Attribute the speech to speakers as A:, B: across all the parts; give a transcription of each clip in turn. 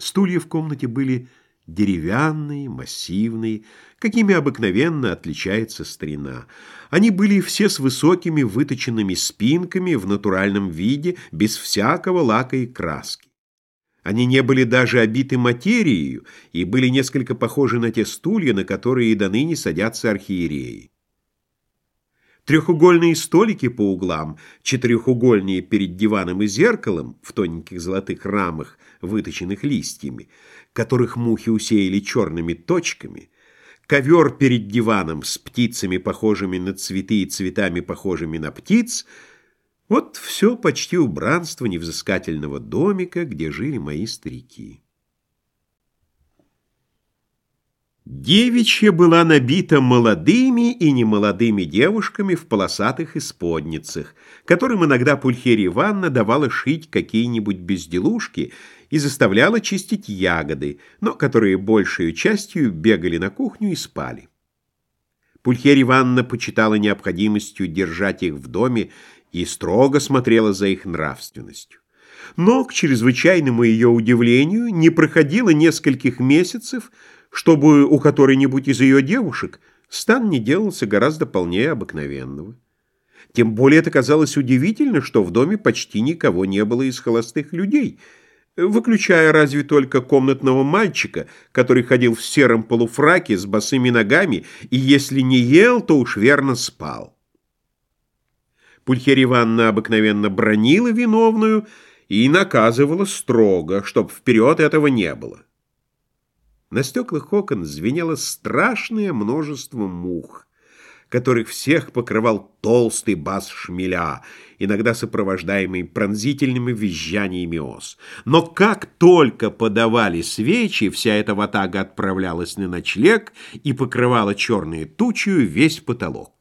A: Стулья в комнате были деревянные, массивные, какими обыкновенно отличается старина. Они были все с высокими выточенными спинками в натуральном виде, без всякого лака и краски. Они не были даже обиты материей и были несколько похожи на те стулья, на которые и до садятся архиереи. Трехугольные столики по углам, четырехугольные перед диваном и зеркалом в тоненьких золотых рамах, выточенных листьями, которых мухи усеяли черными точками, ковер перед диваном с птицами, похожими на цветы и цветами, похожими на птиц — вот все почти убранство невзыскательного домика, где жили мои старики. Девичья была набита молодыми и немолодыми девушками в полосатых исподницах, которым иногда Пульхерия Ивановна давала шить какие-нибудь безделушки и заставляла чистить ягоды, но которые большей частью бегали на кухню и спали. Пульхерия Ивановна почитала необходимостью держать их в доме и строго смотрела за их нравственностью. Но, к чрезвычайному ее удивлению, не проходило нескольких месяцев, чтобы у которой-нибудь из ее девушек стан не делался гораздо полнее обыкновенного. Тем более это казалось удивительно, что в доме почти никого не было из холостых людей, выключая разве только комнатного мальчика, который ходил в сером полуфраке с босыми ногами и, если не ел, то уж верно спал. Пульхерия Ивановна обыкновенно бронила виновную и наказывала строго, чтоб вперед этого не было. На стеклах окон звенело страшное множество мух, которых всех покрывал толстый бас шмеля, иногда сопровождаемый пронзительными визжаниями ос. Но как только подавали свечи, вся эта ватага отправлялась на ночлег и покрывала черной тучью весь потолок.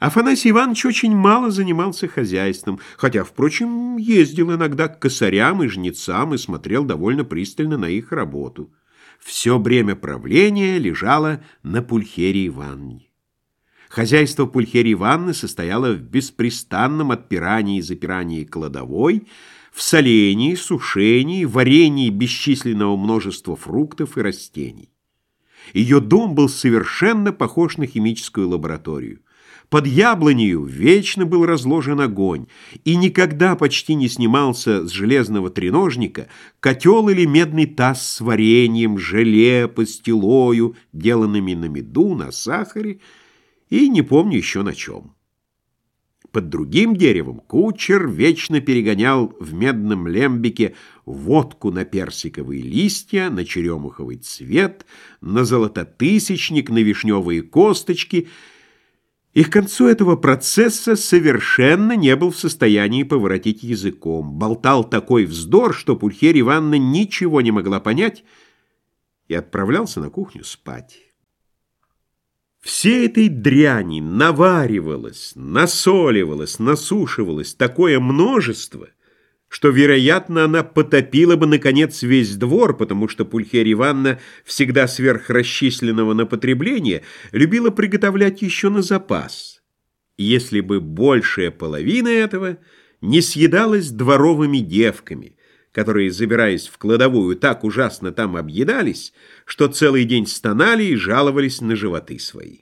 A: Афанасий Иванович очень мало занимался хозяйством, хотя, впрочем, ездил иногда к косарям и жнецам и смотрел довольно пристально на их работу. Все бремя правления лежало на Пульхерии Ивановне. Хозяйство Пульхерии Ивановны состояло в беспрестанном отпирании и запирании кладовой, в солении, сушении, варенье бесчисленного множества фруктов и растений. Ее дом был совершенно похож на химическую лабораторию. Под яблонью вечно был разложен огонь, и никогда почти не снимался с железного треножника котел или медный таз с вареньем, желе, пастилою, деланными на меду, на сахаре и не помню еще на чем. Под другим деревом кучер вечно перегонял в медном лембике водку на персиковые листья, на черемуховый цвет, на золототысячник, на вишневые косточки — и к концу этого процесса совершенно не был в состоянии поворотить языком. Болтал такой вздор, что Пульхерия Ивановна ничего не могла понять и отправлялся на кухню спать. Все этой дряни наваривалось, насоливалось, насушивалось такое множество — что, вероятно, она потопила бы, наконец, весь двор, потому что Пульхерия Ивановна, всегда сверхрасчисленного на потребление, любила приготовлять еще на запас. Если бы большая половина этого не съедалась дворовыми девками, которые, забираясь в кладовую, так ужасно там объедались, что целый день стонали и жаловались на животы свои.